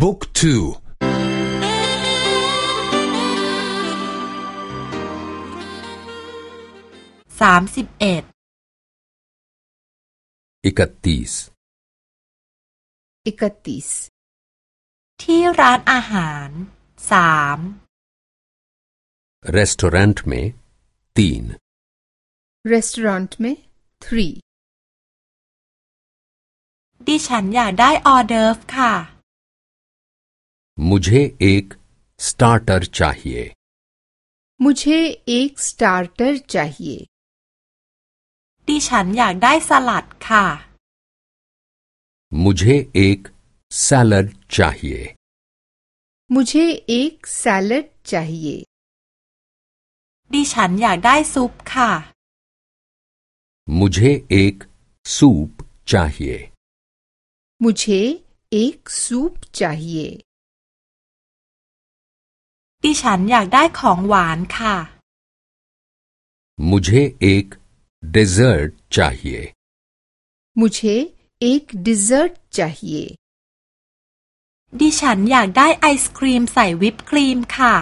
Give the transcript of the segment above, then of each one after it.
บุ๊กทูสามสิบเอ็ดอิกัตติสอิกัตติสที่ร้านอาหารสามรีสตอรันต์เมตีนรีสตอรันต์เมทรีดิฉันอยากได้ออเดอร์ฟค่ะ मुझे एक स्टार्टर चाहिए मुझे एक स्टार्टर चाहिए ดิฉันอยากได้สลัดค่ะ मुझे एक सैलड चाहिए मुझे एक सैलड चाहिए ดิฉันอยากได้ซุปค่ะ मुझे एक सूप चाहिए मुझे एक सूप चाहिए ดิฉันอยากได้ของหวานค่ะ मुझे एक डेजर्ट चाहिए मुझे एक डिजर्ट चाहिए ดิฉันอยากได้ไอศครีมใส่วิปครีมค่ะ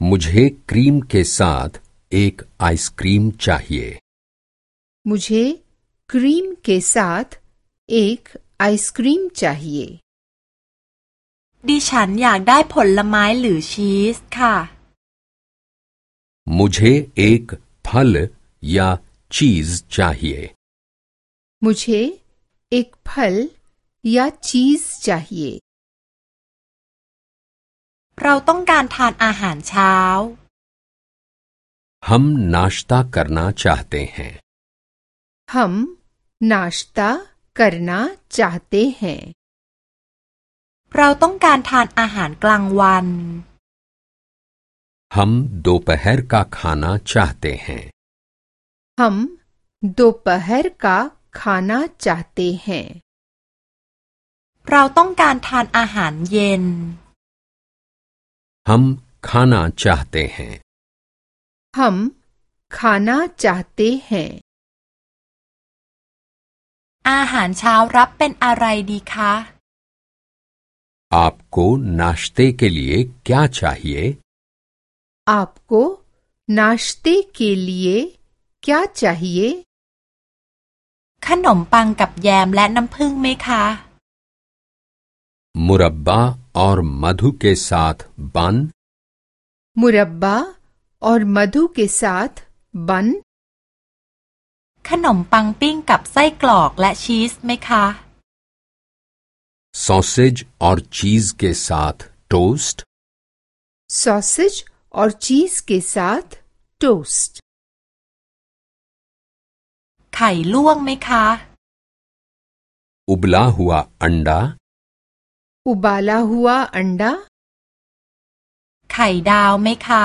मुझे क्रीम के साथ एक आइसक्रीम चाहिए मुझे क्रीम के साथ एक आइसक्रीम चाहिए ดิฉันอยากได้ผลไม้หรือชีสค่ะ मुझे एक फल या चीज चाहिए मुझे एक फल या चीज चाहिए เราต้องการทานอาหารเช้า हम नाश्ता करना चाहते हैं हम नाश्ता करना चाहते हैं เราต้องการทานอาหารกลางวัน हम दोपहर का खाना चाहते हैं हम दोपहर का खाना चाहते हैं เราต้องการทานอาหารเย็น हम खाना चाहते हैं हम खाना चाहते हैं อาหารเช้ารับเป็นอะไรดีคะ आपको नाश्ते के लिए क्या चाहिए आपको नाश्ते के लिए क्या चाहिए ขนมปังกับแยมและน้ำผึ้งไหมคะ मुरब्बा और मधु के साथ बन मुरब्बा और मधु के साथ बन ขนมปังปิ้งกับไส้กรอกและชีสไหมคะ सॉसेज और चीज के साथ टोस्ट सॉसेज और चीज के साथ टोस्ट ไข่ลวกไหมคะ उबला हुआ अंडा उबाला हुआ अंडा ไข่ดาวไหมคะ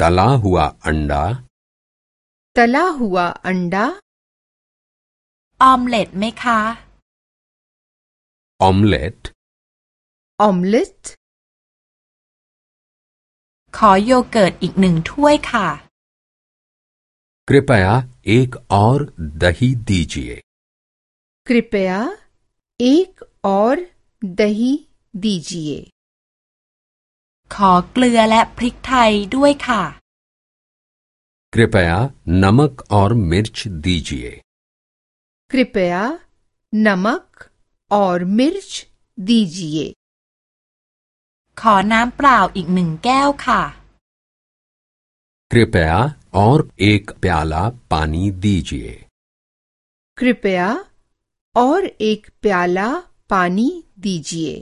तला हुआ अंडा तला हुआ अंडा ออมเล็ตไหมคะ ऑमलेट ऑमलेट ขอโยเกิร์ตอีกหนึ่งถ้วยค่ะ कृपया एक और दही दीजिए कृपया एक और दही दीजिए ขอเกลือและพริกไทยด้วยค่ะ कृपया नमक और मिर्च दीजिए कृपया नमक और मिर्च दीजिए ขอน้ำเปล่าอีกหนึ่งแก้วค่ะ कृपया और एक प्याला पानी दीजिए कृपया और एक प्याला पानी दीजिए